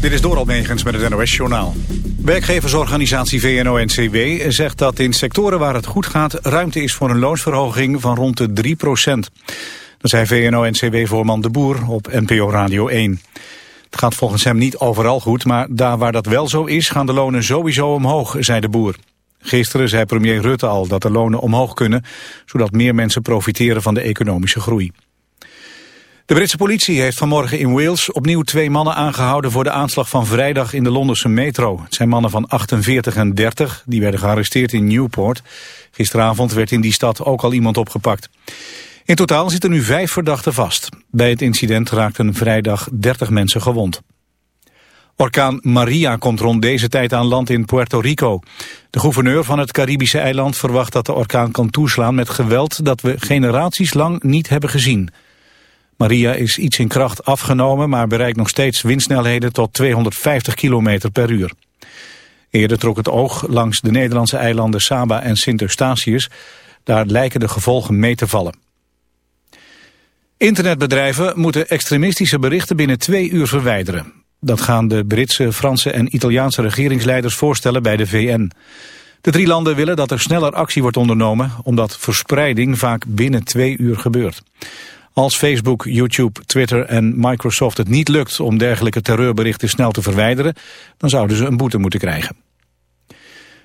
Dit is Doral Megens met het NOS-journaal. Werkgeversorganisatie VNO-NCW zegt dat in sectoren waar het goed gaat... ruimte is voor een loonsverhoging van rond de 3 procent. Dat zei VNO-NCW-voorman De Boer op NPO Radio 1. Het gaat volgens hem niet overal goed, maar daar waar dat wel zo is... gaan de lonen sowieso omhoog, zei De Boer. Gisteren zei premier Rutte al dat de lonen omhoog kunnen... zodat meer mensen profiteren van de economische groei. De Britse politie heeft vanmorgen in Wales opnieuw twee mannen aangehouden voor de aanslag van vrijdag in de Londense metro. Het zijn mannen van 48 en 30, die werden gearresteerd in Newport. Gisteravond werd in die stad ook al iemand opgepakt. In totaal zitten nu vijf verdachten vast. Bij het incident raakten vrijdag 30 mensen gewond. Orkaan Maria komt rond deze tijd aan land in Puerto Rico. De gouverneur van het Caribische eiland verwacht dat de orkaan kan toeslaan met geweld dat we generaties lang niet hebben gezien. Maria is iets in kracht afgenomen, maar bereikt nog steeds windsnelheden tot 250 km per uur. Eerder trok het oog langs de Nederlandse eilanden Saba en Sint-Eustatius. Daar lijken de gevolgen mee te vallen. Internetbedrijven moeten extremistische berichten binnen twee uur verwijderen. Dat gaan de Britse, Franse en Italiaanse regeringsleiders voorstellen bij de VN. De drie landen willen dat er sneller actie wordt ondernomen... omdat verspreiding vaak binnen twee uur gebeurt. Als Facebook, YouTube, Twitter en Microsoft het niet lukt om dergelijke terreurberichten snel te verwijderen, dan zouden ze een boete moeten krijgen.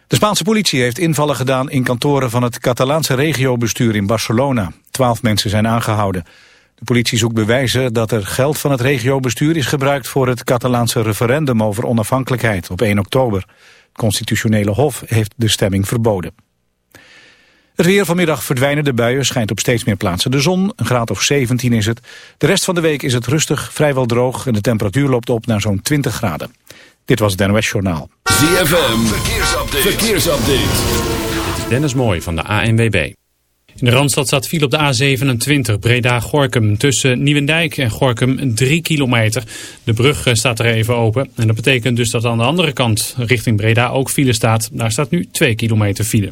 De Spaanse politie heeft invallen gedaan in kantoren van het Catalaanse regiobestuur in Barcelona. Twaalf mensen zijn aangehouden. De politie zoekt bewijzen dat er geld van het regiobestuur is gebruikt voor het Catalaanse referendum over onafhankelijkheid op 1 oktober. Het constitutionele hof heeft de stemming verboden. Het weer vanmiddag verdwijnen de buien, schijnt op steeds meer plaatsen de zon. Een graad of 17 is het. De rest van de week is het rustig, vrijwel droog en de temperatuur loopt op naar zo'n 20 graden. Dit was het NOS Journaal. ZFM, verkeersupdate. verkeersupdate. Dit is Dennis Mooi van de ANWB. In de Randstad staat viel op de A27 Breda-Gorkum tussen Nieuwendijk en Gorkum 3 kilometer. De brug eh, staat er even open en dat betekent dus dat aan de andere kant richting Breda ook file staat. Daar staat nu 2 kilometer file.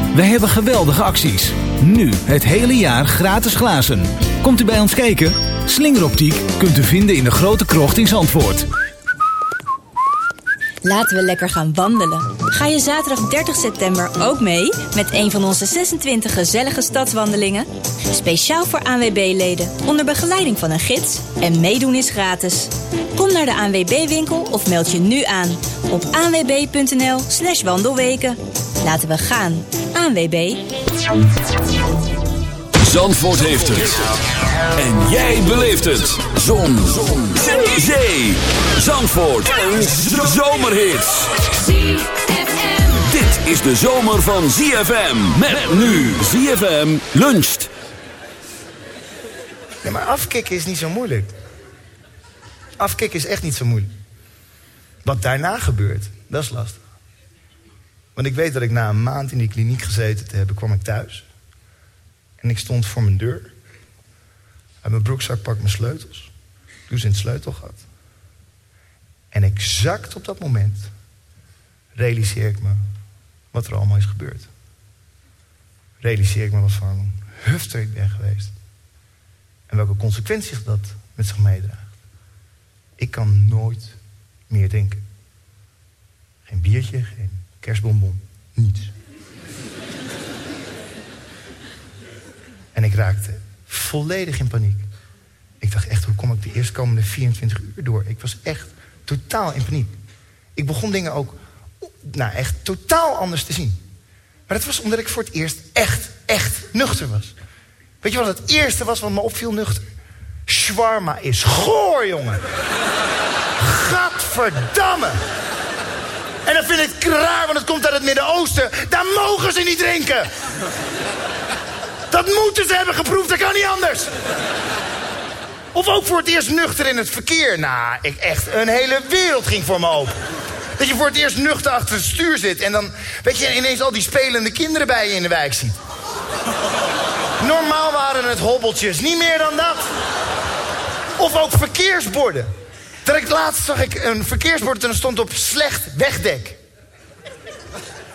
Wij hebben geweldige acties. Nu het hele jaar gratis glazen. Komt u bij ons kijken? Slingeroptiek kunt u vinden in de grote krocht in Zandvoort. Laten we lekker gaan wandelen. Ga je zaterdag 30 september ook mee met een van onze 26 gezellige stadswandelingen? Speciaal voor ANWB-leden, onder begeleiding van een gids en meedoen is gratis. Kom naar de ANWB-winkel of meld je nu aan op anwb.nl slash wandelweken. Laten we gaan. ANWB. Zandvoort heeft het. En jij beleeft het. Zon. Zon. Zee. Zandvoort. Een zomerhit. Dit is de zomer van ZFM. Met nu ZFM luncht. Ja, maar afkicken is niet zo moeilijk. Afkicken is echt niet zo moeilijk. Wat daarna gebeurt, dat is lastig. Want ik weet dat ik na een maand in die kliniek gezeten te hebben, kwam ik thuis. En ik stond voor mijn deur. Uit mijn broekzak pak mijn sleutels. Doe ze in het sleutelgat. En exact op dat moment realiseer ik me wat er allemaal is gebeurd. realiseer ik me wat van een hufter ik ben geweest. En welke consequenties dat met zich meedraagt. Ik kan nooit meer drinken. Geen biertje, geen kerstbonbon, niets. en ik raakte volledig in paniek. Ik dacht echt, hoe kom ik de eerstkomende 24 uur door? Ik was echt totaal in paniek. Ik begon dingen ook, nou echt totaal anders te zien. Maar dat was omdat ik voor het eerst echt, echt nuchter was. Weet je wat het eerste was wat me opviel nuchter? Shawarma is goor, jongen. Gadverdamme. En dan vind ik het raar, want het komt uit het Midden-Oosten. Daar mogen ze niet drinken. Dat moeten ze hebben geproefd, dat kan niet anders. Of ook voor het eerst nuchter in het verkeer. Nou, ik echt, een hele wereld ging voor me open. Dat je voor het eerst nuchter achter het stuur zit... en dan, weet je, ineens al die spelende kinderen bij je in de wijk ziet. Normaal waren het hobbeltjes, niet meer dan dat. Of ook verkeersborden. Direct laatst zag ik een verkeersbord en er stond op slecht wegdek.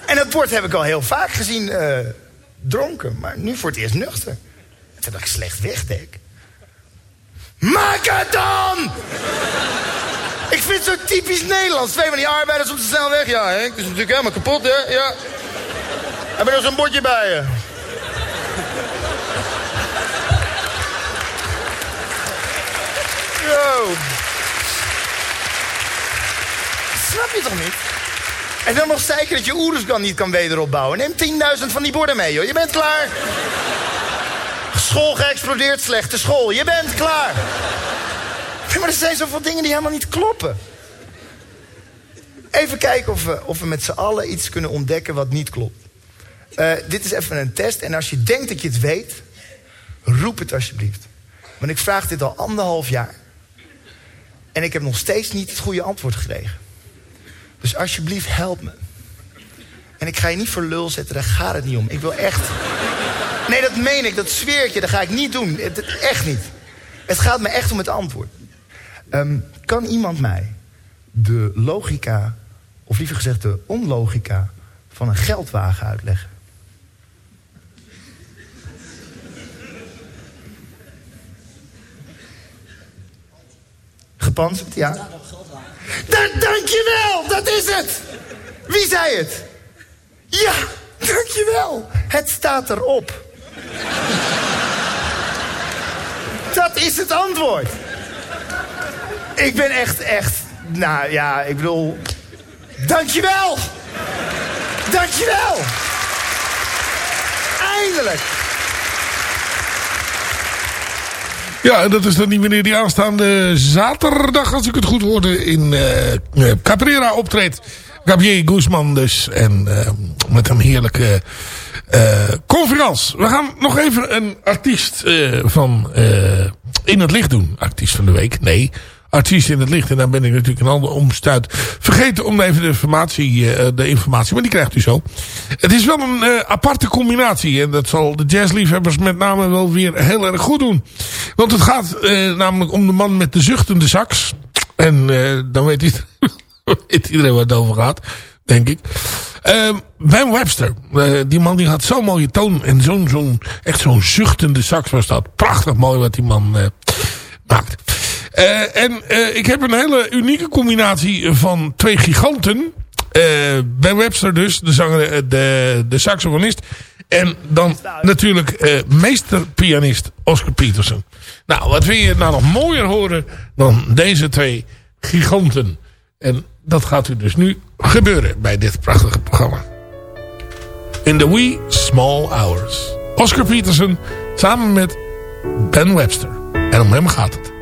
En dat bord heb ik al heel vaak gezien eh, dronken, maar nu voor het eerst nuchter. Toen dacht ik, slecht wegdek? Maak het dan! ik vind het zo typisch Nederlands. Twee van die arbeiders op de snelweg. Ja, Henk, het is natuurlijk helemaal kapot, hè? Ja. Heb je nog zo'n bordje bij je? Yo. Snap je toch niet? En dan nog zeiken dat je Oeruzgan niet kan wederopbouwen. Neem 10.000 van die borden mee, joh. Je bent klaar. School geëxplodeerd, slechte school. Je bent klaar. Maar er zijn zoveel dingen die helemaal niet kloppen. Even kijken of we, of we met z'n allen iets kunnen ontdekken wat niet klopt. Eh, dit is even een test. En als je denkt dat je het weet, roep het alsjeblieft. Want ik vraag dit al anderhalf jaar. En ik heb nog steeds niet het goede antwoord gekregen. Dus alsjeblieft, help me. En ik ga je niet voor lul zetten, daar gaat het niet om. Ik wil echt... Nee, dat meen ik, dat zweer ik je, dat ga ik niet doen. Echt niet. Het gaat me echt om het antwoord. Ehm, kan iemand mij de logica, of liever gezegd de onlogica... van een geldwagen uitleggen? Gepantserd, ja. Da dankjewel, dat is het. Wie zei het? Ja, dankjewel. Het staat erop. Dat is het antwoord. Ik ben echt, echt... Nou ja, ik bedoel... Dankjewel. Dankjewel. Eindelijk. Ja, dat is dan die meneer die aanstaande zaterdag, als ik het goed hoorde, in eh eh, Caprera optreedt. Gabriel Guzman dus. En eh, met een heerlijke eh conferentie. We gaan nog even een artiest van in het licht doen. Artiest van de week. Nee, artiest in het licht. En daar ben ik natuurlijk een ander omstuit. Vergeten om even de informatie, eh, de informatie, maar die krijgt u zo. Het is wel een eh, aparte combinatie. En dat zal de jazzliefhebbers met name wel weer heel erg goed doen. Want het gaat eh, namelijk om de man met de zuchtende sax. En dan weet, iedereen, waar het over gaat, denk ik. Ehm ben Webster. Eh, die man die had zo'n mooie toon. En zo'n, zo'n, echt zo'n zuchtende sax was dat. Prachtig mooi wat die man maakt. Eh, en eh, ik heb een hele unieke combinatie van twee giganten. Eh, ben Webster dus, de, zanger, de, de saxofonist. En dan natuurlijk meesterpianist Oscar Peterson. Nou, wat wil je nou nog mooier horen dan deze twee giganten. En dat gaat u dus nu gebeuren bij dit prachtige programma. In the wee small hours. Oscar Peterson samen met Ben Webster. En om hem gaat het.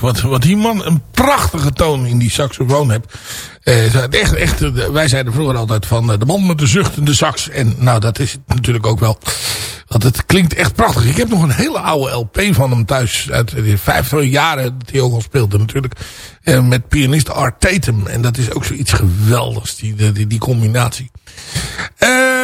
Wat, wat die man een prachtige toon in die saxofoon heeft. Eh, echt, echt, eh, wij zeiden vroeger altijd van eh, de man met de zuchtende sax. En nou, dat is het natuurlijk ook wel. Want het klinkt echt prachtig. Ik heb nog een hele oude LP van hem thuis. Uit de 50 jaren dat hij ook al speelde natuurlijk. Eh, met pianist Art Tatum. En dat is ook zoiets geweldigs, die, die, die combinatie. Ehm,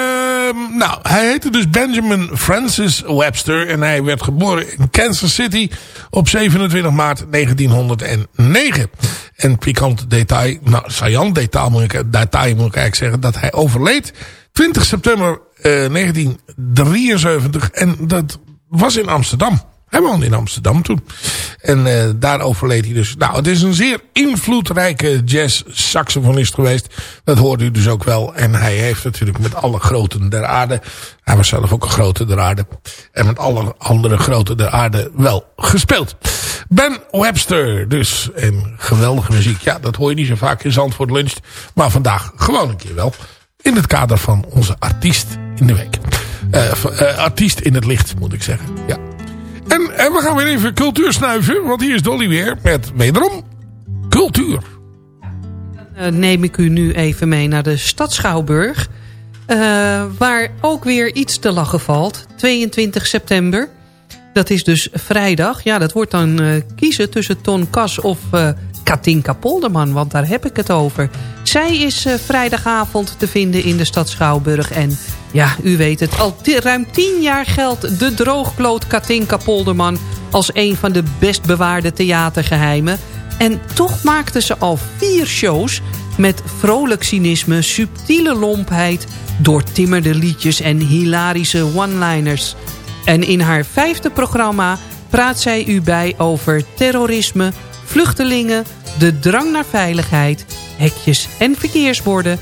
nou, hij heette dus Benjamin Francis Webster. En hij werd geboren in Kansas City op 27 maart 1909. En pikant detail, nou, saillant detail moet, ik, detail moet ik eigenlijk zeggen, dat hij overleed 20 september eh, 1973. En dat was in Amsterdam. Hij woonde in Amsterdam toen. En uh, daar overleed hij dus. Nou, het is een zeer invloedrijke jazz-saxofonist geweest. Dat hoorde u dus ook wel. En hij heeft natuurlijk met alle groten der aarde... Hij was zelf ook een grote der aarde. En met alle andere grote der aarde wel gespeeld. Ben Webster dus. En geweldige muziek. Ja, dat hoor je niet zo vaak in Zandvoort Lunch. Maar vandaag gewoon een keer wel. In het kader van onze artiest in de week. Uh, artiest in het licht, moet ik zeggen. Ja. En, en we gaan weer even cultuur snuiven. Want hier is Dolly weer met wederom cultuur. Uh, neem ik u nu even mee naar de Stad Schouwburg. Uh, waar ook weer iets te lachen valt. 22 september. Dat is dus vrijdag. Ja, dat wordt dan uh, kiezen tussen Ton Kas of Katinka Polderman. Want daar heb ik het over. Zij is vrijdagavond te vinden in de Stad Schouwburg. En ja, u weet het. Al ruim tien jaar geldt de droogkloot Katinka Polderman... als een van de best bewaarde theatergeheimen. En toch maakte ze al vier shows... met vrolijk cynisme, subtiele lompheid... doortimmerde liedjes en hilarische one-liners. En in haar vijfde programma praat zij u bij over terrorisme... vluchtelingen, de drang naar veiligheid... hekjes en verkeersborden,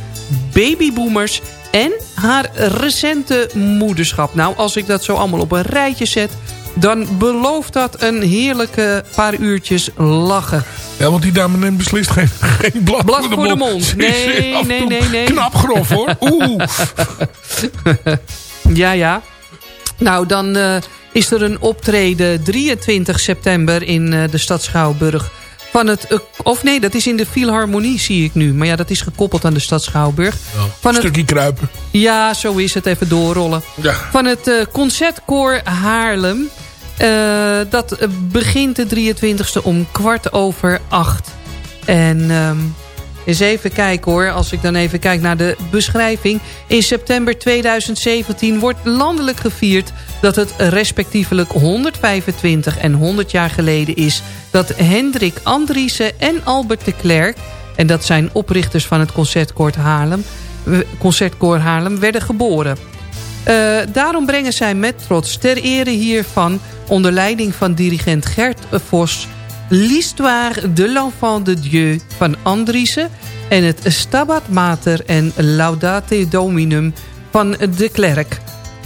babyboomers en haar recente moederschap. Nou, als ik dat zo allemaal op een rijtje zet... dan belooft dat een heerlijke paar uurtjes lachen. Ja, want die dame neemt beslist geen, geen blad, blad voor de, voor de mond. Nee, nee, nee, nee. Knap grof, hoor. Oeh. ja, ja. Nou, dan uh, is er een optreden 23 september in uh, de stad Schouwburg van het, uh, of nee, dat is in de Philharmonie zie ik nu. Maar ja, dat is gekoppeld aan de stad Schouwburg. Van een stukje kruipen. Ja, zo is het. Even doorrollen. Ja. Van het uh, Concertkoor Haarlem. Uh, dat begint de 23e om kwart over acht. En um, eens even kijken hoor. Als ik dan even kijk naar de beschrijving. In september 2017 wordt landelijk gevierd dat het respectievelijk 125 en 100 jaar geleden is... dat Hendrik Andriessen en Albert de Klerk... en dat zijn oprichters van het Concertkoor Haarlem, Concertkoor Haarlem werden geboren. Uh, daarom brengen zij met trots ter ere hiervan... onder leiding van dirigent Gert Vos... L'Histoire de l'Enfant de Dieu van Andriessen... en het Stabat Mater en Laudate Dominum van de Klerk...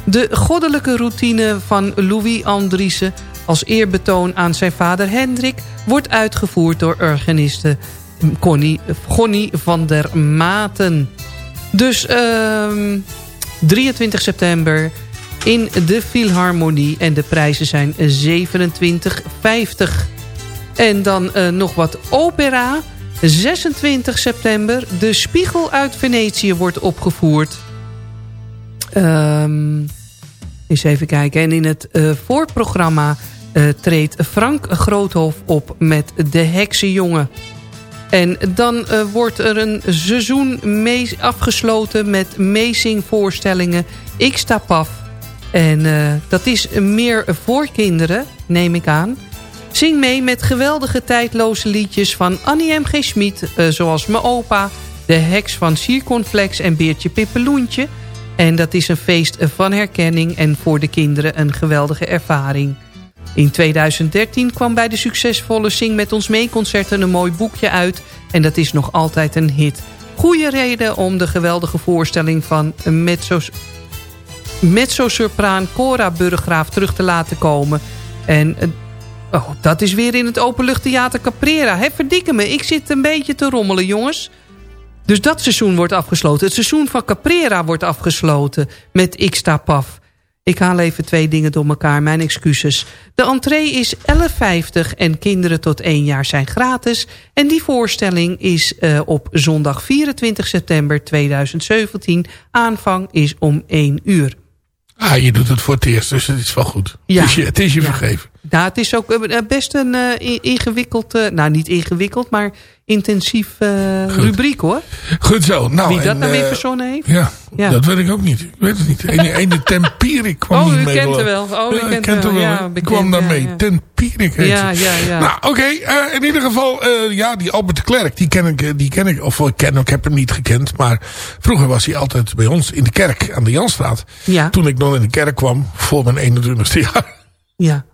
De goddelijke routine van Louis Andriessen als eerbetoon aan zijn vader Hendrik... wordt uitgevoerd door organiste Connie, van der Maten. Dus uh, 23 september in de Philharmonie en de prijzen zijn 27,50. En dan uh, nog wat opera. 26 september, de Spiegel uit Venetië wordt opgevoerd... Um, eens even kijken. En in het uh, voorprogramma uh, treedt Frank Groothof op met De Heksenjongen. En dan wordt er een seizoen afgesloten met meezingvoorstellingen. Ik sta paf. En dat is meer voor kinderen, neem ik aan. Zing mee met geweldige tijdloze liedjes van Annie M. G. Schmid... zoals Mijn Opa, De Heks van Sierconflex en Beertje Pippeloentje... En dat is een feest van herkenning en voor de kinderen een geweldige ervaring. In 2013 kwam bij de succesvolle Sing met ons mee concerten een mooi boekje uit. En dat is nog altijd een hit. Goeie reden om de geweldige voorstelling van mezzo-sopraan Cora Burggraaf terug te laten komen. En oh, dat is weer in het Openluchttheater Caprera. Hè, verdikke me, ik zit een beetje te rommelen jongens. Dus dat seizoen wordt afgesloten. Het seizoen van Caprera wordt afgesloten met Ik sta paf. Ik haal even twee dingen door elkaar, mijn excuses. De entree is 11,50 en kinderen tot 1 jaar zijn gratis. En die voorstelling is uh, op zondag 24 september 2017. Aanvang is om 1 uur. Ah, je doet het voor het eerst, dus het is wel goed. Ja. Het is je, het is je Ja. vergeven. Nou, het is ook eh, best een eh, ingewikkeld, eh, nou niet ingewikkeld, maar intensief rubriek hoor. Goed zo. Nou, Wie dat en, nou weer verzonnen heeft? Ja, Ja. dat weet ik ook niet. Ik weet het niet. Ene, ene Tempierik kwam Oh, u mee. kent geloof haar ik. wel. Oh, u ja, kent ik ken haar haar wel. Ja, bekend, kwam ja, daarmee. ja. Tempierik heet Ja, ze. ja, ja. Nou, oké. in ieder geval, ja, die Albert de Klerk, die ken ik, die ken ik, of ik ken hem, ik heb hem niet gekend, maar vroeger was hij altijd bij ons in de kerk aan de Janstraat. Ja. Toen ik nog in de kerk kwam, voor mijn 21ste jaar. Ja.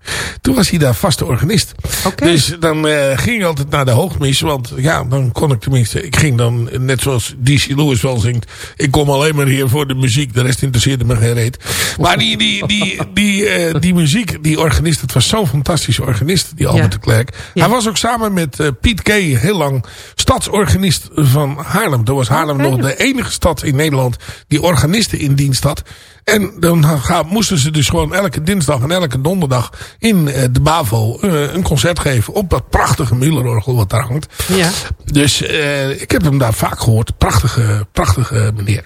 Toen was hij daar vaste organist. Dus dan eh, ging ik altijd naar de hoogmis. Want ja, dan kon ik tenminste... Ik ging dan, net zoals DC Lewis wel zingt... Ik kom alleen maar hier voor de muziek. De rest interesseerde me geen reet. Maar die, die, die, die, eh, die muziek, die organist... Het was zo'n fantastische organist, die Albert Ja. de Klerk. Ja. Hij was ook samen met eh, Piet Kay heel lang... stadsorganist van Haarlem. Toen was Haarlem nog de enige stad in Nederland... die organisten in dienst had. En dan moesten ze dus gewoon elke dinsdag en elke donderdag in eh, de BAVO eh, een concert geven op dat prachtige Müllerorgel wat daar hangt. Ja. Dus eh, ik heb hem daar vaak gehoord. Prachtige, prachtige meneer.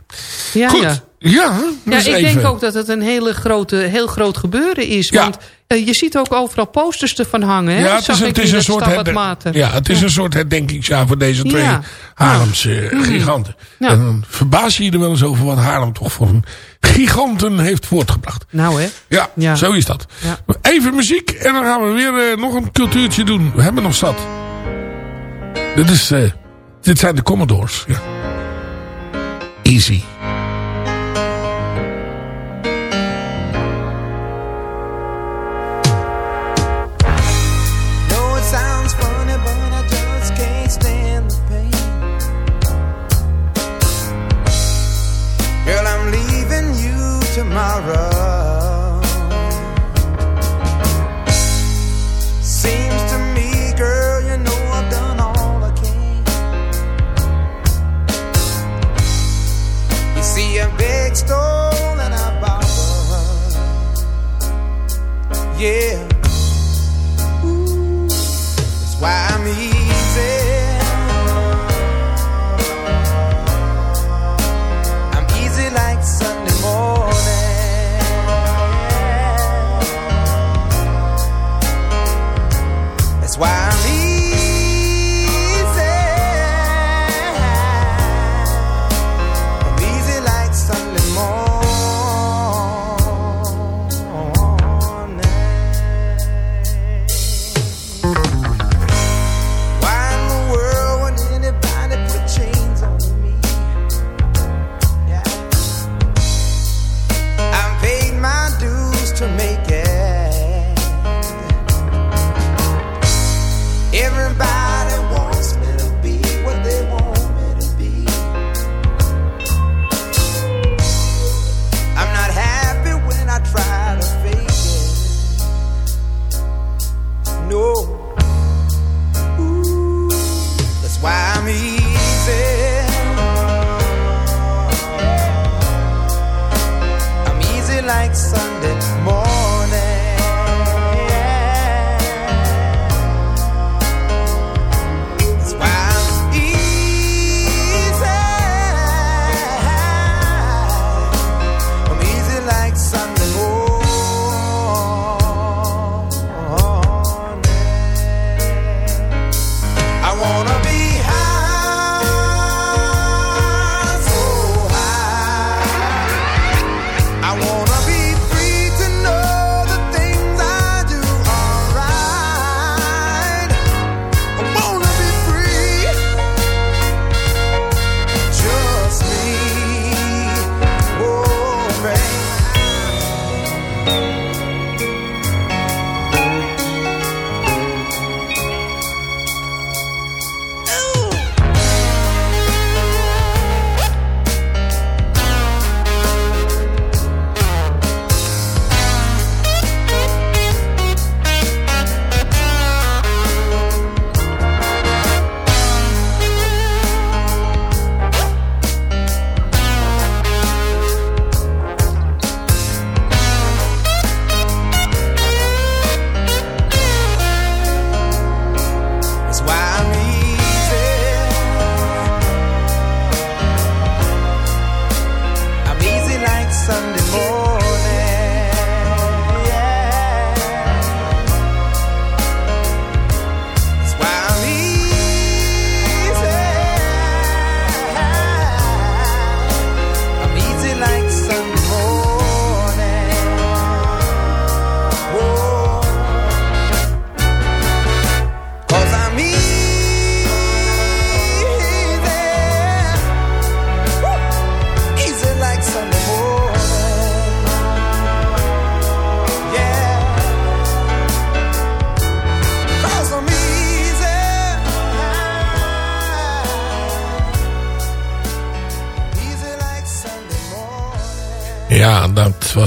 Ja, Goed. ja. Ja, Ja, dus ik even. denk ook dat het een hele grote, heel groot gebeuren is. Ja. Want eh, je ziet ook overal posters ervan hangen. Hè? Ja, het is, het een soort, ja, het is een soort herdenkingsjaar voor deze twee Ja. Haarlemse eh, giganten. En dan verbaas je je er wel eens over wat Haarlem toch voor een giganten heeft voortgebracht. Nou hè. Ja, Ja. zo is dat. Even muziek en dan gaan we weer eh, nog een cultuurtje doen. We hebben nog zat. Dit, is, eh, dit zijn de Commodores. Ja. Easy.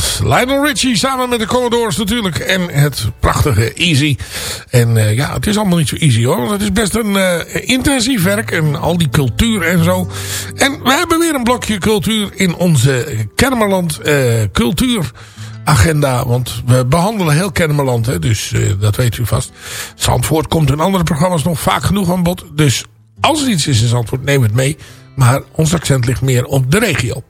Was Lionel Richie samen met de Commodores natuurlijk. En het prachtige Easy. En uh, ja, het is allemaal niet zo easy hoor. Want het is best een uh, intensief werk. En al die cultuur en zo. En we hebben weer een blokje cultuur in onze Kennemerland uh, cultuuragenda. Want we behandelen heel Kennemerland. Hè, dus dat weet u vast. Zandvoort komt in andere programma's nog vaak genoeg aan bod. Dus als er iets is in Zandvoort, neem het mee. Maar ons accent ligt meer op de regio.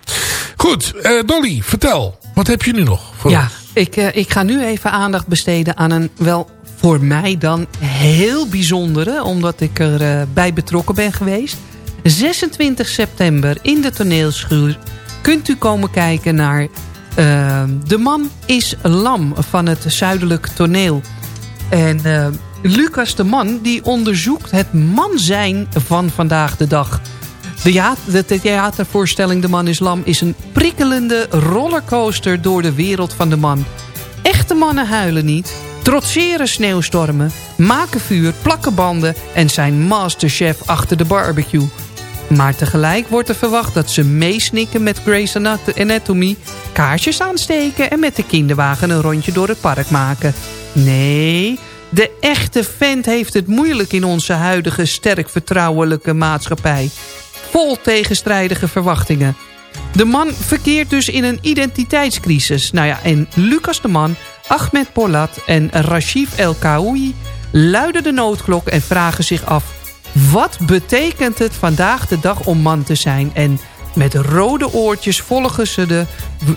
Goed, Dolly, vertel. Wat heb je nu nog voor ja? Ik, uh, ik ga nu even aandacht besteden aan een wel voor mij dan heel bijzondere. Omdat ik erbij uh, bij betrokken ben geweest. 26 september in de toneelschuur kunt u komen kijken naar... De man is lam van het zuidelijk toneel. En Lucas de Man die onderzoekt het man zijn van vandaag de dag... De, theatervoorstelling De Man is Lam is een prikkelende rollercoaster door de wereld van de man. Echte mannen huilen niet, trotseren sneeuwstormen, maken vuur, plakken banden en zijn masterchef achter de barbecue. Maar tegelijk wordt er verwacht dat ze meesnikken met Grey's Anatomy, kaarsjes aansteken en met de kinderwagen een rondje door het park maken. Nee, de echte vent heeft het moeilijk in onze huidige sterk vertrouwelijke maatschappij vol tegenstrijdige verwachtingen. De man verkeert dus in een identiteitscrisis. Nou ja, en Lucas de Man, Ahmed Polat en Rashif El Kaoui luiden de noodklok en vragen zich af... wat betekent het vandaag de dag om man te zijn? En met rode oortjes volgen ze de,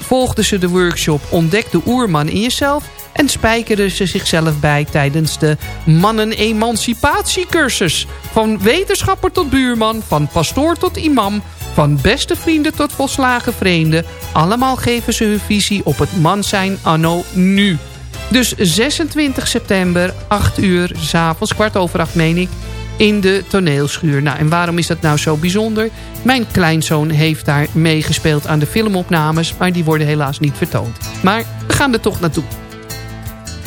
volgden ze de workshop Ontdek de oerman in jezelf... en spijkerden ze zichzelf bij tijdens de mannen-emancipatiecursus. Van wetenschapper tot buurman, van pastoor tot imam... van beste vrienden tot volslagen vreemden... allemaal geven ze hun visie op het man zijn anno nu... Dus 26 september, 8 uur, s'avonds, kwart over acht meen ik in de toneelschuur. Nou, en waarom is dat nou zo bijzonder? Mijn kleinzoon heeft daar meegespeeld aan de filmopnames... maar die worden helaas niet vertoond. Maar we gaan er toch naartoe.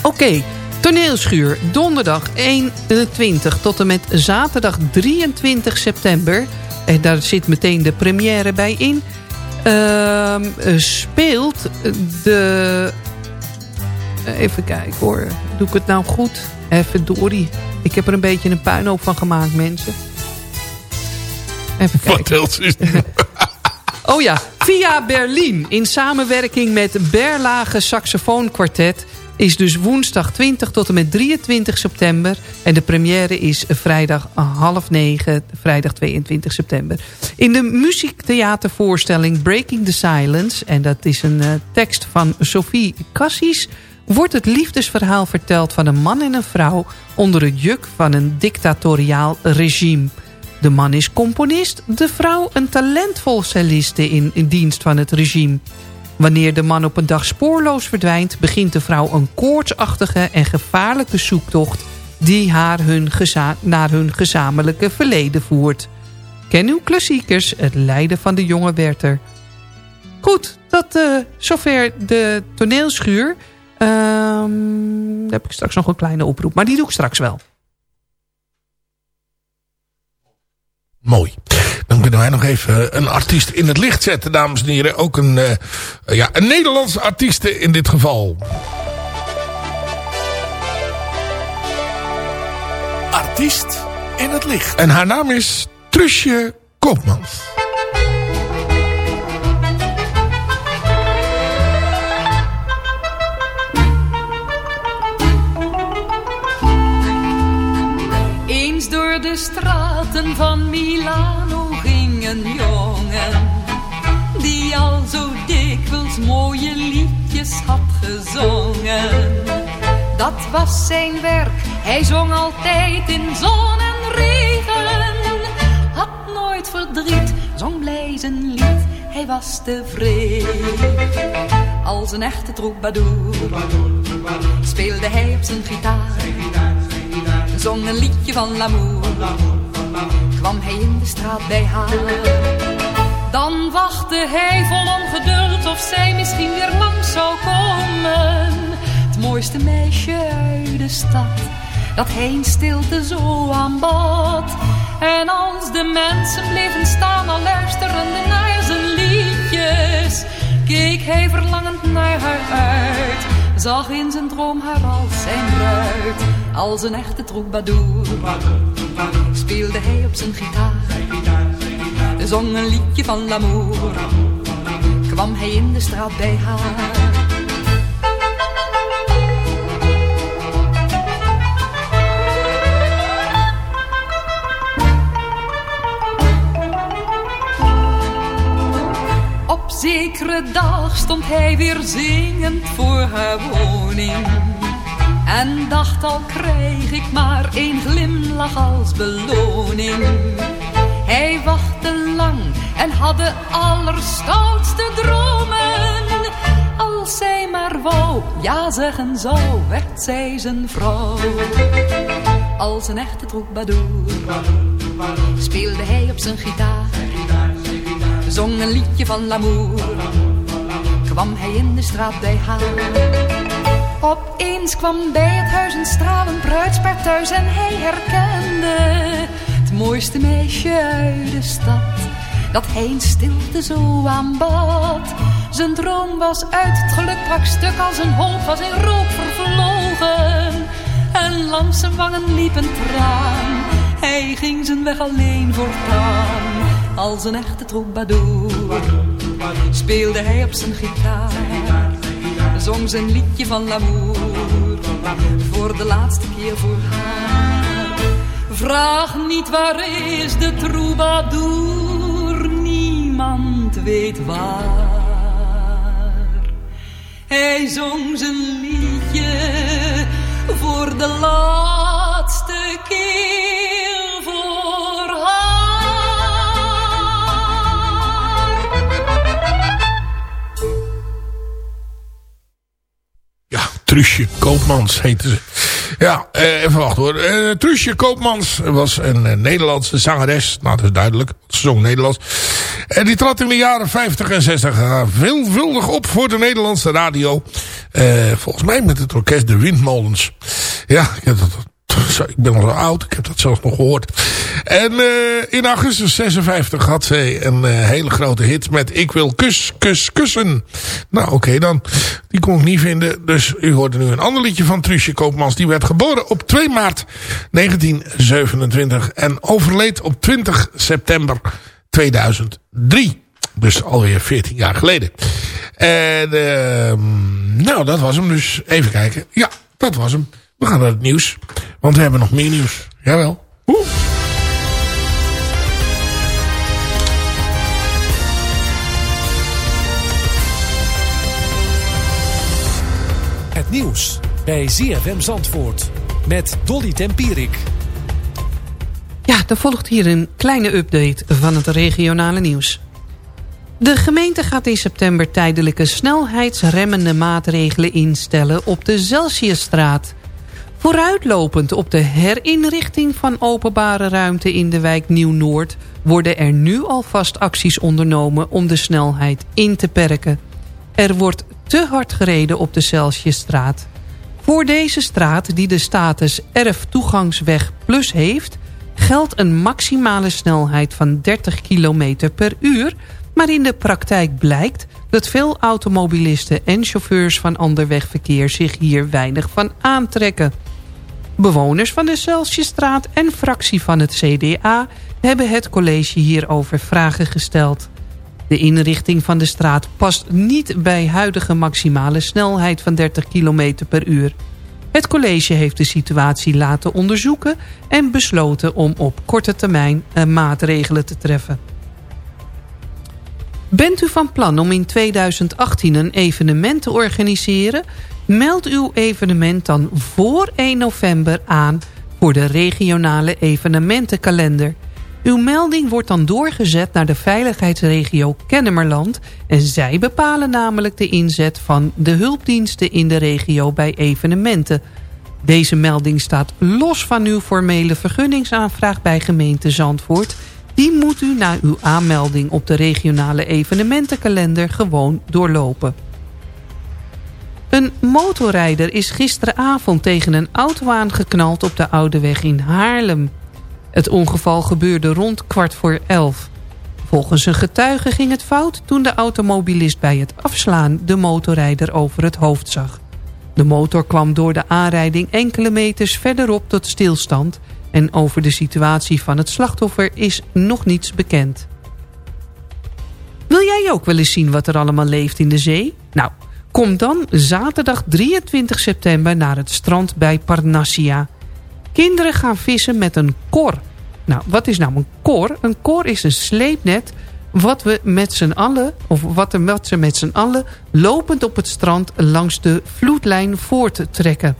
Oké, okay, toneelschuur, donderdag 21 tot en met zaterdag 23 september... en daar zit meteen de première bij in... Uh, speelt de... Even kijken hoor, doe ik het nou goed? Even dorie. Ik heb er een beetje een puinhoop van gemaakt, mensen. Even kijken. Wat is Oh ja, via Berlin. In samenwerking met Berlage Saxofoonkwartet... is dus woensdag 20 tot en met 23 september. En de première is vrijdag half negen, vrijdag 22 september. In de muziektheatervoorstelling Breaking the Silence... en dat is een uh, tekst van Sophie Cassis wordt het liefdesverhaal verteld van een man en een vrouw... onder het juk van een dictatoriaal regime. De man is componist, de vrouw een talentvol celliste in, in dienst van het regime. Wanneer de man op een dag spoorloos verdwijnt... begint de vrouw een koortsachtige en gevaarlijke zoektocht... die haar hun naar hun gezamenlijke verleden voert. Ken uw klassiekers, het lijden van de jonge Werther. Goed, dat uh, zover de toneelschuur... Um, dan heb ik straks nog een kleine oproep. Maar die doe ik straks wel. Mooi. Kunnen wij nog even een artiest in het licht zetten, dames en heren. Ook een, uh, ja, een Nederlandse artiest in dit geval. Artiest in het licht. En haar naam is Trusje Koopmans. de straten van Milano een jongen Die al zo dikwijls mooie liedjes had gezongen. Dat was zijn werk, hij zong altijd in zon en regen. Had nooit verdriet, zong blij zijn lied, hij was tevreden. Als een echte troubadour speelde hij op zijn gitaar. Zong een liedje van l'amour. Kwam hij in de straat bij haar. Dan wachtte hij vol ongeduld of zij misschien weer langs zou komen. Het mooiste meisje uit de stad, dat in stilte zo aanbad. En als de mensen bleven staan al luisterende naar zijn liedjes keek hij verlangend naar haar uit. Zag in zijn droom haar als zijn bruid, als een echte troubadour. Speelde hij op zijn gitaar, zong een liedje van l'amour. Kwam hij in de straat bij haar. Zekere dag stond hij weer zingend voor haar woning. En dacht al krijg ik maar één glimlach als beloning. Hij wachtte lang en had de allerstoutste dromen. Als zij maar wou, ja zeggen zou, werd zij zijn vrouw. Als een echte troubadour speelde hij op zijn gitaar. Zong een liedje van l'amour, kwam hij in de straat bij haar. Opeens kwam bij het huis een stralend bruidspaar thuis en hij herkende het mooiste meisje uit de stad. Dat hij in stilte zo aanbad. Zijn droom was uit, het geluk brak stuk als een hoop was in rook vervlogen. En langs zijn wangen liep een traan. Hij ging zijn weg alleen voortaan. Als een echte troubadour speelde hij op zijn gitaar. Zong zijn liedje van l'amour voor de laatste keer voor haar. Vraag niet waar is de troubadour, niemand weet waar. Hij zong zijn liedje voor de laatste Truusje Koopmans heette ze. Ja, eh, even wachten hoor. Truusje Koopmans was een eh, Nederlandse zangeres. Nou, dat is duidelijk. Ze zong Nederlands. En die trad in de jaren 50 en 60 uh, veelvuldig op voor de Nederlandse radio. Volgens mij met het orkest De Windmolens. Ja, ik, heb dat, ik ben al zo oud. Ik heb dat zelfs nog gehoord. En uh, in augustus 56 had zij een uh, hele grote hit met Ik wil kus, kus, kussen. Nou oké dan. Die kon ik niet vinden. Dus u hoorde nu een ander liedje van Truusje Koopmans. Die werd geboren op 2 maart 1927. En overleed op 20 september 2003. Dus alweer 14 jaar geleden. En uh, nou dat was hem dus. Even kijken. Ja, dat was hem. We gaan naar het nieuws. Want we hebben nog meer nieuws. Jawel. Oeh. Het nieuws bij ZFM Zandvoort met Dolly Tempierik. Ja, er volgt hier een kleine update van het regionale nieuws. De gemeente gaat in september tijdelijke snelheidsremmende maatregelen instellen op de Celsiusstraat. Vooruitlopend op de herinrichting van openbare ruimte in de wijk Nieuw-Noord... worden er nu alvast acties ondernomen om de snelheid in te perken. Er wordt te hard gereden op de Celsiusstraat. Voor deze straat, die de status erftoegangsweg plus heeft... geldt een maximale snelheid van 30 km per uur... maar in de praktijk blijkt dat veel automobilisten en chauffeurs van ander wegverkeer... zich hier weinig van aantrekken. Bewoners van de Celsiusstraat en fractie van het CDA... hebben het college hierover vragen gesteld. De inrichting van de straat past niet bij huidige maximale snelheid van 30 km per uur. Het college heeft de situatie laten onderzoeken... en besloten om op korte termijn maatregelen te treffen. Bent u van plan om in 2018 een evenement te organiseren... meld uw evenement dan voor 1 november aan... voor de regionale evenementenkalender... Uw melding wordt dan doorgezet naar de veiligheidsregio Kennemerland... en zij bepalen namelijk de inzet van de hulpdiensten in de regio bij evenementen. Deze melding staat los van uw formele vergunningsaanvraag bij gemeente Zandvoort... Die moet u na uw aanmelding op de regionale evenementenkalender gewoon doorlopen. Een motorrijder is gisteravond tegen een auto aangeknald op de Oude Weg in Haarlem. Het ongeval gebeurde rond kwart voor elf. Volgens een getuige ging het fout toen de automobilist bij het afslaan de motorrijder over het hoofd zag. De motor kwam door de aanrijding enkele meters verderop tot stilstand... en over de situatie van het slachtoffer is nog niets bekend. Wil jij ook wel eens zien wat er allemaal leeft in de zee? Nou, kom dan zaterdag 23 september naar het strand bij Parnassia. Kinderen gaan vissen met een kor. Nou, wat is nou een kor? Een kor is een sleepnet wat we met z'n allen, of wat, er, wat ze met z'n allen lopend op het strand langs de vloedlijn voorttrekken.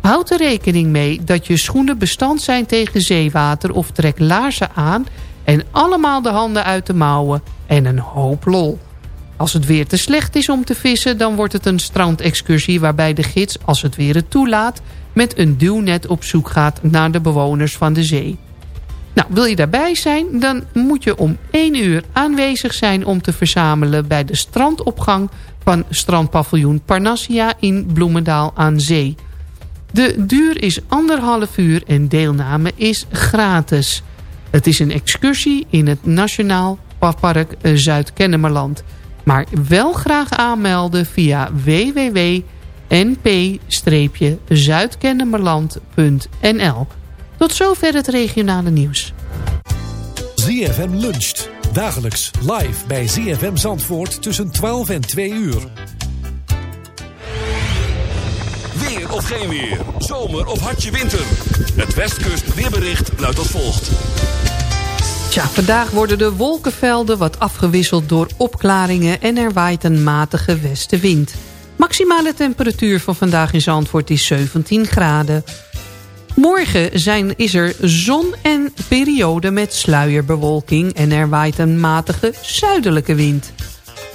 Houd er rekening mee dat je schoenen bestand zijn tegen zeewater of trek laarzen aan en allemaal de handen uit de mouwen en een hoop lol. Als het weer te slecht is om te vissen, dan wordt het een strandexcursie waarbij de gids, als het weer het toelaat, met een duwnet op zoek gaat naar de bewoners van de zee. Nou, wil je daarbij zijn, dan moet je om 1 uur aanwezig zijn om te verzamelen bij de strandopgang van strandpaviljoen Parnassia in Bloemendaal aan Zee. De duur is anderhalf uur en deelname is gratis. Het is een excursie in het Nationaal Park Zuid-Kennemerland. Maar wel graag aanmelden via www.np-zuidkennemerland.nl Tot zover het regionale nieuws. ZFM luncht. Dagelijks live bij ZFM Zandvoort tussen 12 en 2 uur. Weer of geen weer. Zomer of hartje winter. Het Westkust weerbericht luidt als volgt. Vandaag worden de wolkenvelden wat afgewisseld door opklaringen... en er waait een matige westenwind. Maximale temperatuur van vandaag in Zandvoort is 17 graden. Morgen zijn, is er zon en periode met sluierbewolking... en er waait een matige zuidelijke wind.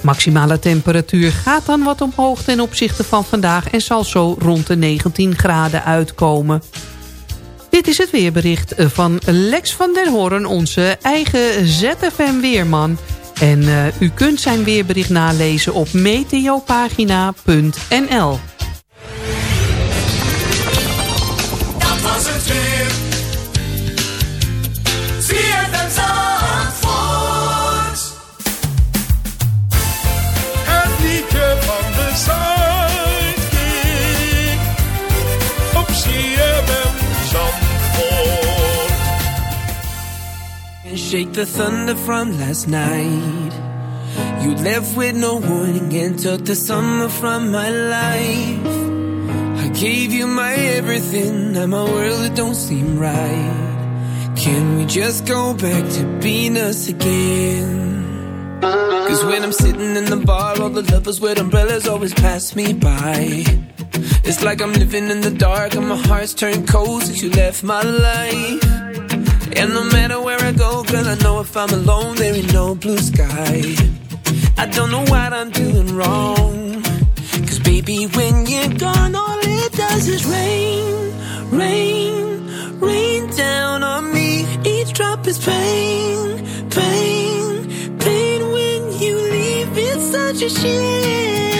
Maximale temperatuur gaat dan wat omhoog ten opzichte van vandaag... en zal zo rond de 19 graden uitkomen. Dit is het weerbericht van Lex van der Hoorn, onze eigen ZFM-weerman. En uh, u kunt zijn weerbericht nalezen op meteopagina.nl. shake the thunder from last night. You left with no warning and took the summer from my life. I gave you my everything, now my world it don't seem right. Can we just go back to being us again? Cause when I'm sitting in the bar, all the lovers with umbrellas always pass me by. It's like I'm living in the dark and my heart's turned cold since you left my life. And no matter where I go, girl, I know if I'm alone, there ain't no blue sky. I don't know what I'm doing wrong. Cause baby, when you're gone, all it does is rain, rain, rain down on me. Each drop is pain, pain, pain when you leave. It's such a shame.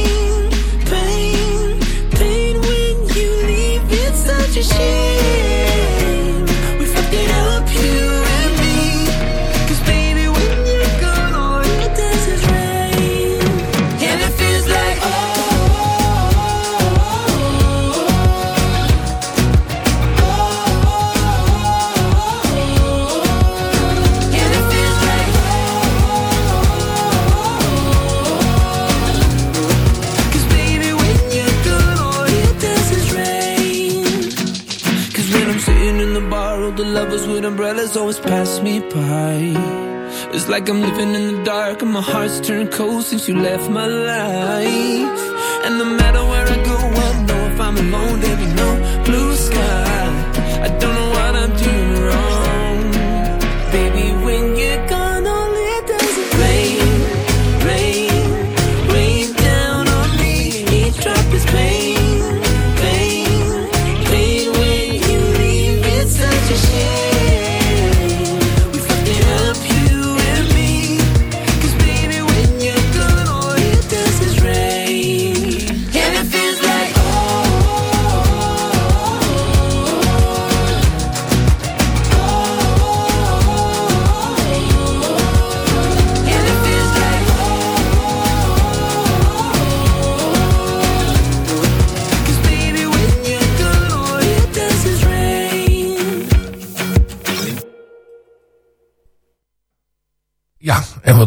It's like I'm living in the dark and my heart's turned cold since you left my life. And no matter where I go, I know if I'm alone, there'll be no blue sky. I don't know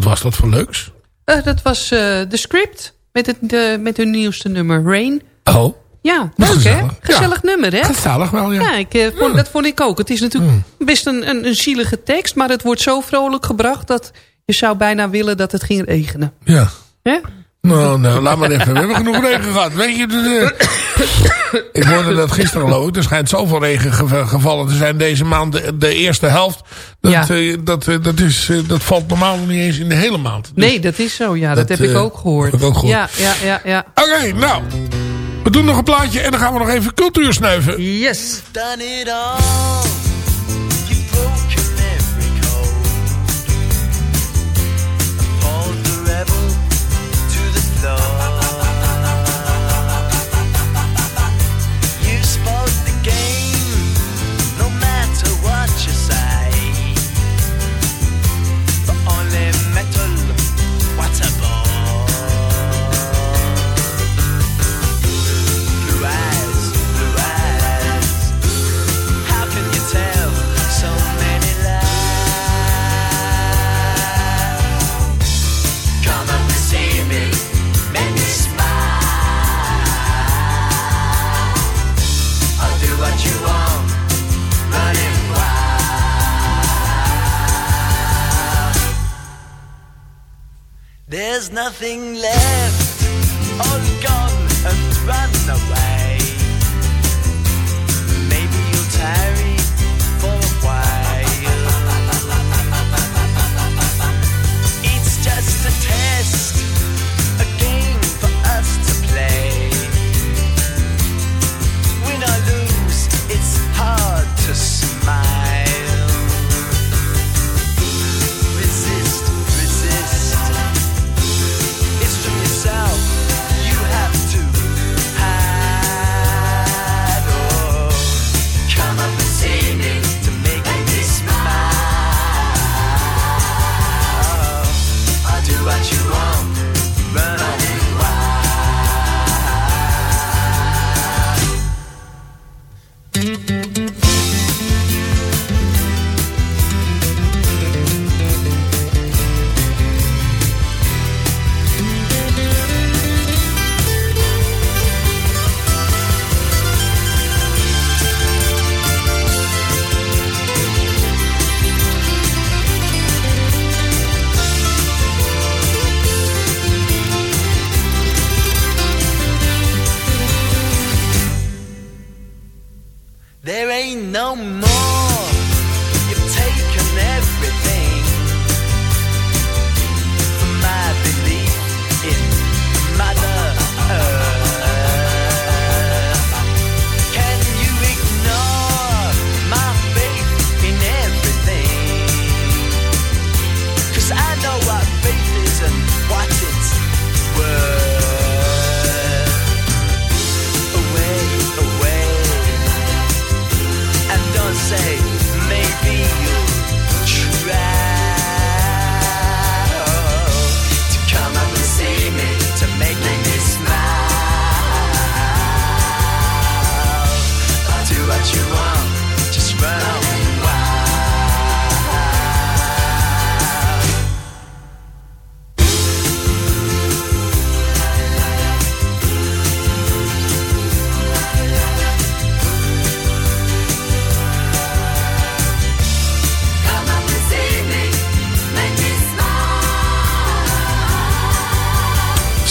was dat voor leuks? Eh, dat was eh, de script met, het, met hun nieuwste nummer, Rain. Oh. Ja, leuk hè? gezellig. Gezellig Ja. nummer hè? Gezellig wel, ja. Ja, ik, eh, vond, dat vond ik ook. Het is natuurlijk best een, een, een zielige tekst, maar het wordt zo vrolijk gebracht dat je zou bijna willen dat het ging regenen. Ja. Hè? Nou, nou, laat maar even. We hebben genoeg regen gehad. Weet je, de, ik hoorde dat gisteren geloof ik. Er schijnt zoveel regen ge- gevallen te zijn deze maand. De, de eerste helft. Dat, Ja. eh, dat, eh, dat, is, eh, dat valt normaal nog niet eens in de hele maand. Nee, dat is zo. Ja, dat, Dat, heb ik ook gehoord. heb ik ook gehoord. Ja, ja, ja, ja. Oké, nou. We doen nog een plaatje en dan gaan we nog even cultuur snuiven. Yes. done it all. There's nothing left, all gone and run away.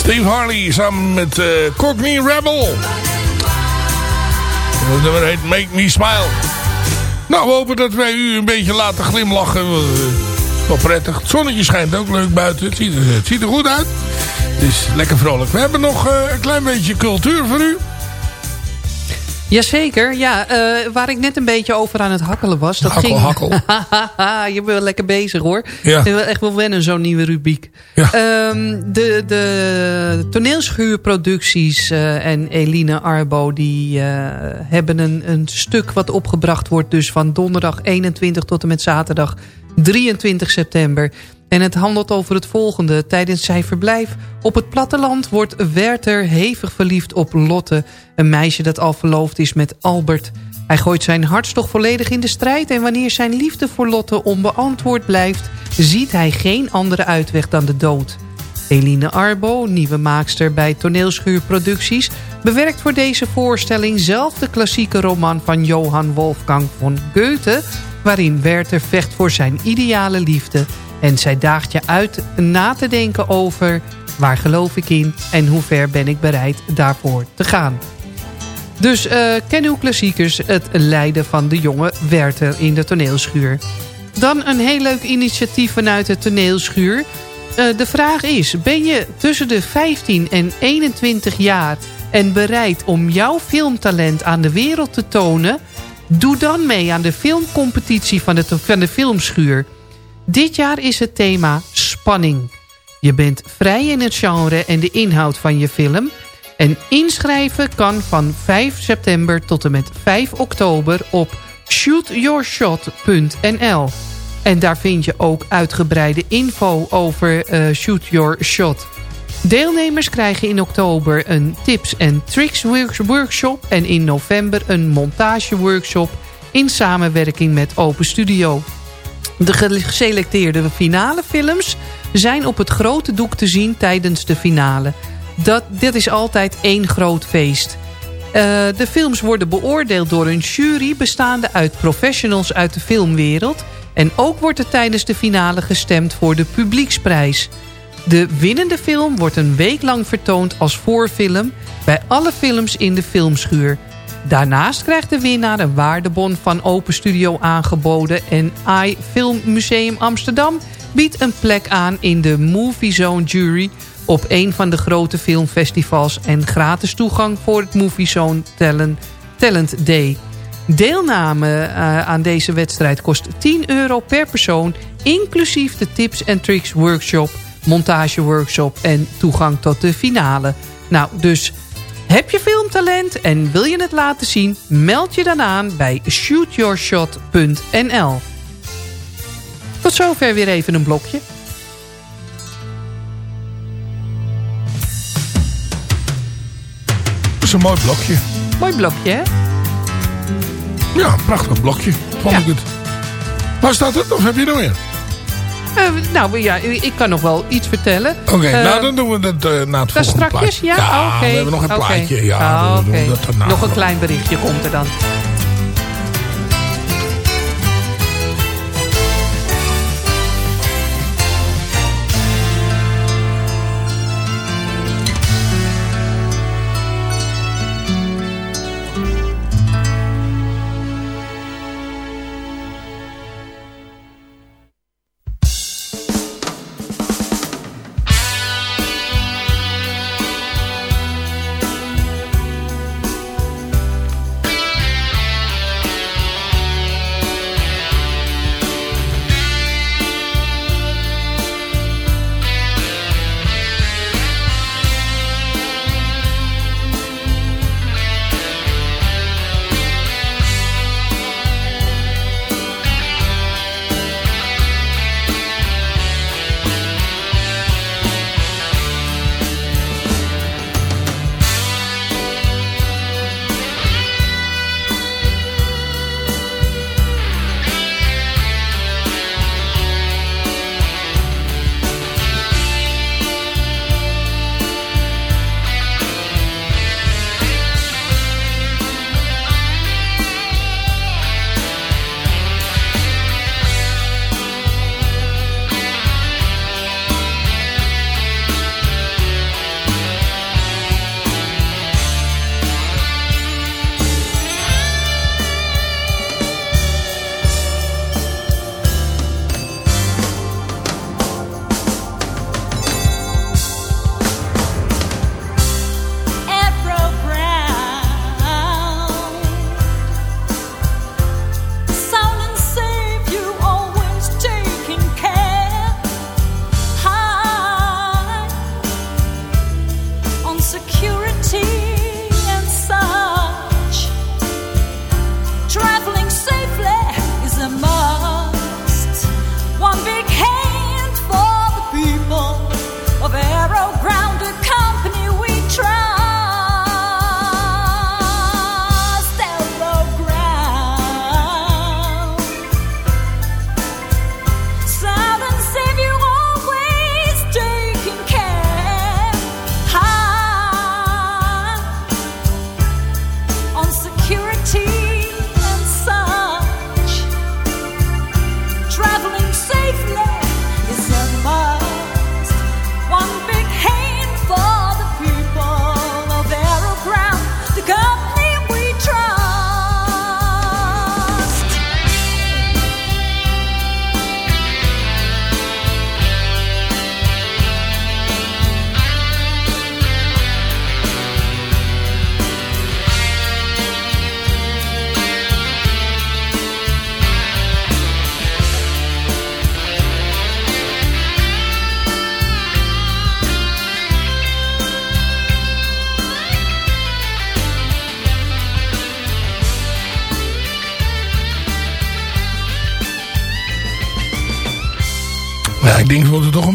Steve Harley samen met eh, Courtney Rebel. Het nummer heet Make Me Smile. Nou, we hopen dat wij u een beetje laten glimlachen. Eh, Wel prettig. Het zonnetje schijnt ook leuk buiten. Het ziet er, het ziet er goed uit. Het is lekker vrolijk. We hebben nog eh, een klein beetje cultuur voor u. Jazeker, ja. eh, waar ik net een beetje over aan het hakkelen was. Dat Hakkel, ging... hakkel. je bent wel lekker bezig hoor. Ja. Ik wil echt wel wennen, zo'n nieuwe rubriek. Ehm, de, de toneelschuurproducties eh, en Eline Arbo... die eh, hebben een, een stuk wat opgebracht wordt... dus van donderdag 21 tot en met zaterdag 23 september... En het handelt over het volgende. Tijdens zijn verblijf op het platteland wordt Werther hevig verliefd op Lotte. Een meisje dat al verloofd is met Albert. Hij gooit zijn hartstocht volledig in de strijd... en wanneer zijn liefde voor Lotte onbeantwoord blijft... ziet hij geen andere uitweg dan de dood. Eline Arbo, nieuwe maakster bij Toneelschuurproducties... bewerkt voor deze voorstelling zelf de klassieke roman van Johann Wolfgang von Goethe... waarin Werther vecht voor zijn ideale liefde... En zij daagt je uit na te denken over waar geloof ik in en hoe ver ben ik bereid daarvoor te gaan. Dus eh, ken uw klassiekers het lijden van de jonge Werther in de toneelschuur. Dan een heel leuk initiatief vanuit de toneelschuur. Eh, de vraag is, ben je tussen de 15 en 21 jaar en bereid om jouw filmtalent aan de wereld te tonen? Doe dan mee aan de filmcompetitie van de, van de filmschuur. Dit jaar is het thema spanning. Je bent vrij in het genre en de inhoud van je film. En inschrijven kan van 5 september tot en met 5 oktober op shootyourshot.nl. En daar vind je ook uitgebreide info over eh, Shoot Your Shot. Deelnemers krijgen in oktober een tips en tricks work- workshop... en in november een montageworkshop in samenwerking met Open Studio. De geselecteerde finale films zijn op het grote doek te zien tijdens de finale. Dat, dit is altijd één groot feest. Eh, de films worden beoordeeld door een jury bestaande uit professionals uit de filmwereld. En ook wordt er tijdens de finale gestemd voor de publieksprijs. De winnende film wordt een week lang vertoond als voorfilm... bij alle films in de filmschuur. Daarnaast krijgt de winnaar een waardebon van Open Studio aangeboden... en AI Film Museum Amsterdam biedt een plek aan in de Movie Zone Jury... op een van de grote filmfestivals... en gratis toegang voor het Movie Zone Talent, Talent Day. Deelname eh, aan deze wedstrijd kost 10 euro per persoon... inclusief de tips en tricks workshop, montageworkshop... en toegang tot de finale. Nou, dus heb je filmtalent en wil je het laten zien? Meld je dan aan bij shootyourshot.nl. Tot zover weer even een blokje. Dat is een mooi blokje. Mooi blokje, hè? Ja, een prachtig blokje. Vond ik het. Waar staat het? Of heb je er meer? Eh, nou ja, ik kan nog wel iets vertellen. Oké, Eh, nou dan doen we dat eh, na het dat strakjes, plaatje. ja? Oké. we hebben nog een plaatje. Ja, Ah, dan doen we oké. dat daarna. Nog een klein berichtje komt er dan.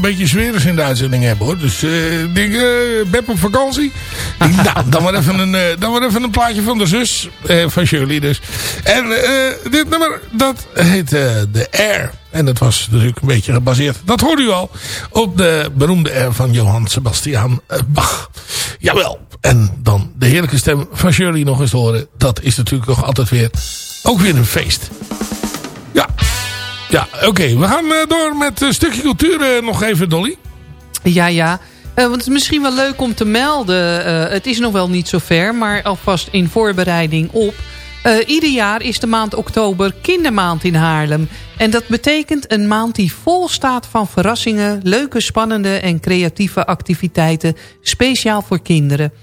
Beetje zweres in de uitzending hebben hoor. Dus eh, ik denk, Beb op vakantie. Denk, nou, dan maar, even een, eh, dan maar even een plaatje van de zus. eh, van Shirley dus. En dit nummer, dat heet The Air. En dat was natuurlijk een beetje gebaseerd, dat hoorde u al, op de beroemde Air van Johann Sebastian Bach. Jawel. En dan de heerlijke stem van Shirley nog eens horen. Dat is natuurlijk nog altijd weer, ook weer een feest. Ja. Ja, oké. We gaan eh, door met een stukje cultuur eh, nog even, Dolly. Ja, ja. Eh, want het is misschien wel leuk om te melden. het is nog wel niet zo ver, maar alvast in voorbereiding op. Ieder jaar is de maand oktober kindermaand in Haarlem. En dat betekent een maand die vol staat van verrassingen... leuke, spannende en creatieve activiteiten... speciaal voor kinderen.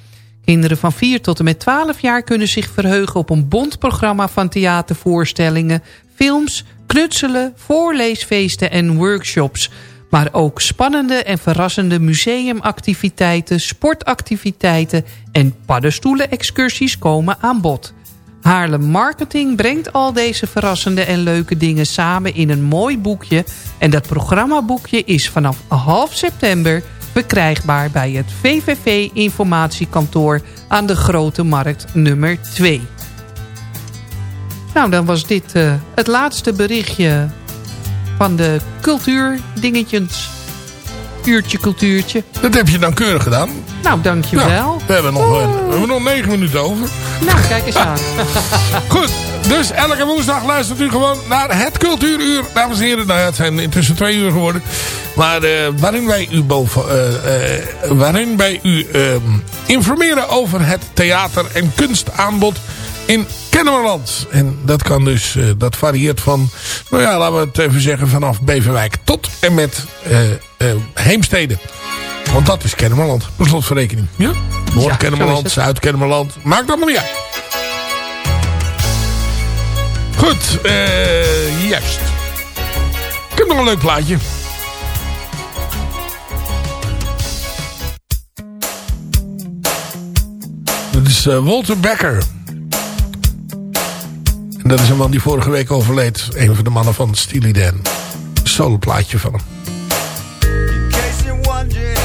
Kinderen van 4 tot en met 12 jaar kunnen zich verheugen... op een bond programma van theatervoorstellingen, films, knutselen... voorleesfeesten en workshops... Maar ook spannende en verrassende museumactiviteiten, sportactiviteiten en paddenstoelen-excursies komen aan bod. Haarlem Marketing brengt al deze verrassende en leuke dingen samen in een mooi boekje. En dat programmaboekje is vanaf half september verkrijgbaar bij het VVV Informatiekantoor aan de Grote Markt nummer 2. Nou, dan was dit eh, het laatste berichtje van de cultuurdingetjes. Uurtje cultuurtje. Dat heb je dan keurig gedaan. Nou, dankjewel. We, hebben nog, eh, we hebben nog negen minuten over. Nou, kijk eens aan. Goed, dus elke woensdag luistert u gewoon naar het Cultuuruur. Dames en heren, nou ja, het zijn intussen twee uur geworden. Maar eh, waarin wij u, boven, waarin wij u ehm, informeren over het theater- en kunstaanbod in Kennemerland. En dat kan dus, eh, dat varieert van, nou ja, laten we het even zeggen, vanaf Beverwijk tot en met eh, eh, Heemstede. Want dat is Kennemerland, per slotverrekening. Ja? Noord Ja, Kennemerland, zo is het. Zuid Kennemerland, maakt allemaal niet uit. Goed, juist. Ik heb nog een leuk plaatje. Dat is Walter Becker. En dat is een man die vorige week overleed. Een van de mannen van Steely Dan. Solo plaatje van hem. In case you wonder,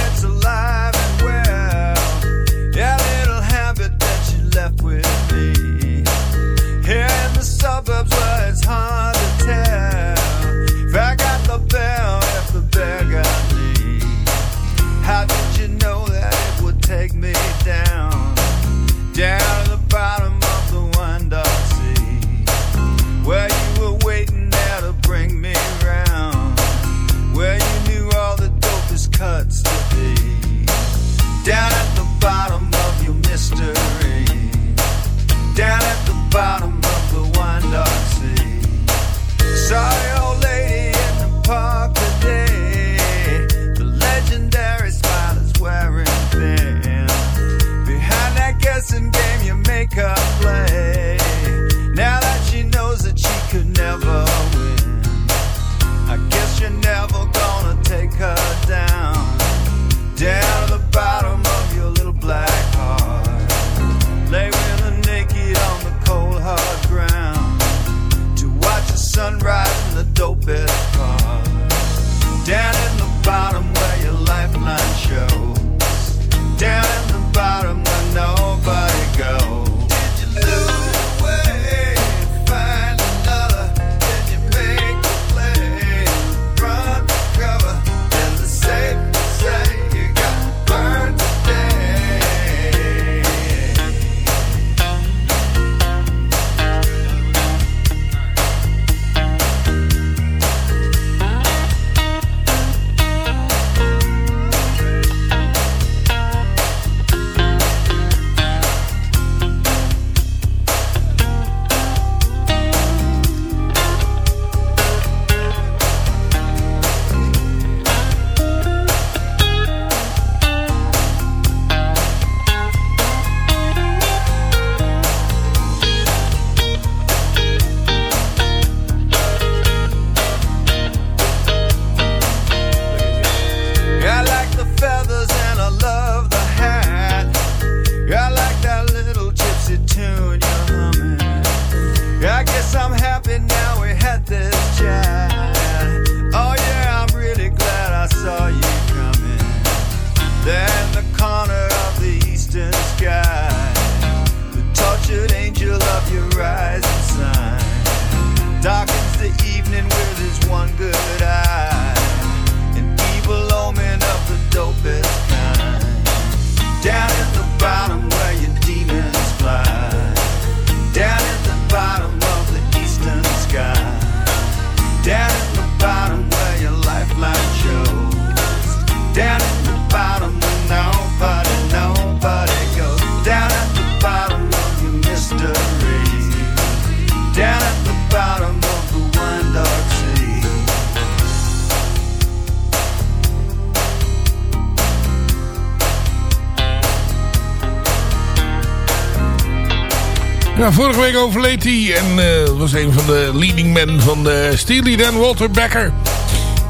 Vorige week overleed hij en eh, was een van de leading men van de Steely Dan, Walter Becker.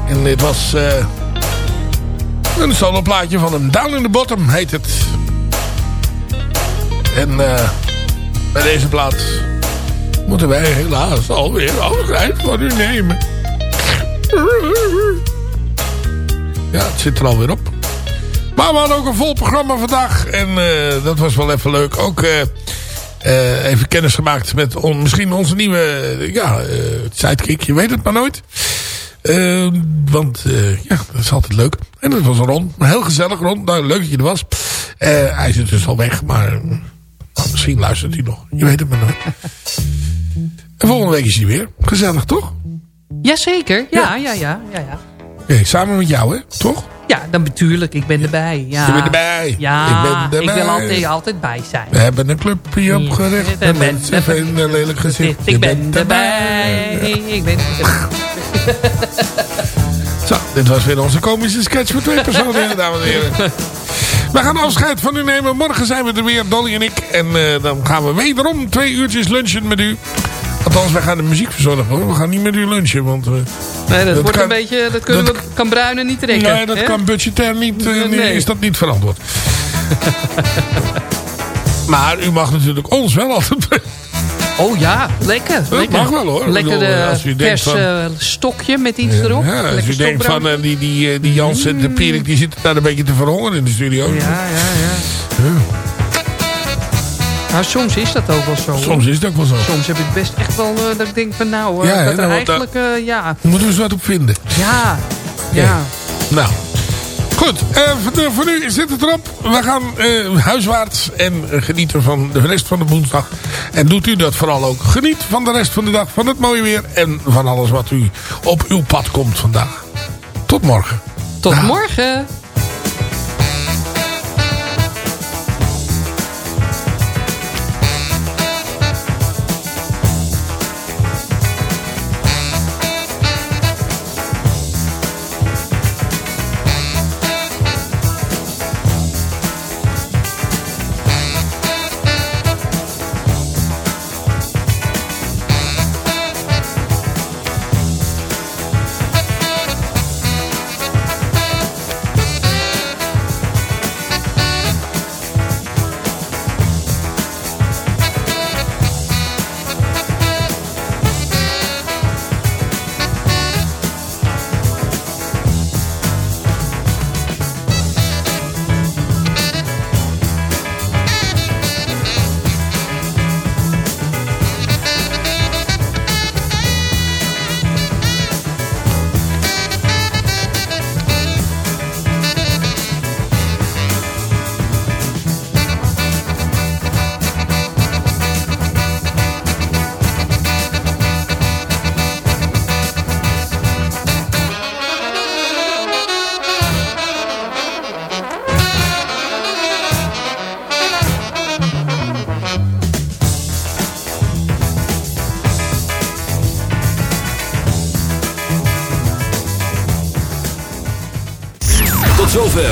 En dit was eh, een soloplaatje van hem. Down in the Bottom heet het. En eh, bij deze plaat moeten wij helaas alweer afscheid van u nemen. Ja, het zit er alweer op. Maar we hadden ook een vol programma vandaag. En eh, dat was wel even leuk. Ook eh, even kennis gemaakt met on- misschien onze nieuwe eh, ja, sidekick. Je weet het maar nooit. Eh, want ja, dat is altijd leuk. En dat was Ron. Heel gezellig Ron. Nou, leuk dat je er was. Hij is dus al weg. Maar eh, misschien luistert hij nog. Je weet het maar nooit. en volgende week is hij weer. Gezellig toch? Jazeker, ja, ja, ja, ja, ja. Oké, samen met jou hè? Toch? Ja, dan natuurlijk, ik ben erbij. Ja. Je bent erbij. Ja, Ik ben erbij. wil altijd, altijd bij zijn. We hebben een clubje opgericht. Ik En mensen vinden een lelijk gezicht. Ik ben erbij. Ik ben Zo, dit was weer onze komische sketch voor twee personen, dames en heren. We gaan afscheid van u nemen. Morgen zijn we er weer, Dolly en ik. En eh, dan gaan we wederom twee uurtjes lunchen met u. Althans, wij gaan de muziek verzorgen hoor. We gaan niet met u lunchen, want... eh, Nee, dat, wordt kan- een beetje, dat, kunnen dat- we, kan Bruinen niet trekken. Nee, dat hè? kan budgetair niet, eh, Nee. is dat niet verantwoord. maar u mag natuurlijk ons wel altijd... Oh ja, lekker. Dat lekker. mag wel, hoor. Lekker bedoel, als u denkt vers van- eh, stokje met iets erop. Ja, als u denkt van die, die, die Jans en de Pierik die zitten daar een beetje te verhongeren in de studio. Ja, ja, ja. Nou, soms is dat ook wel zo. Soms is het ook wel zo. Soms heb ik best echt wel eh, dat ik denk van nou, Ja, dat nou, eigenlijk, eh, ja, Moeten we eens wat op vinden. ja, ja. Nou, goed. eh, voor, voor nu zit het erop. We gaan huiswaarts en genieten van de rest van de woensdag. En doet u dat vooral ook. Geniet van de rest van de dag, van het mooie weer... en van alles wat u op uw pad komt vandaag. Tot morgen. Tot morgen.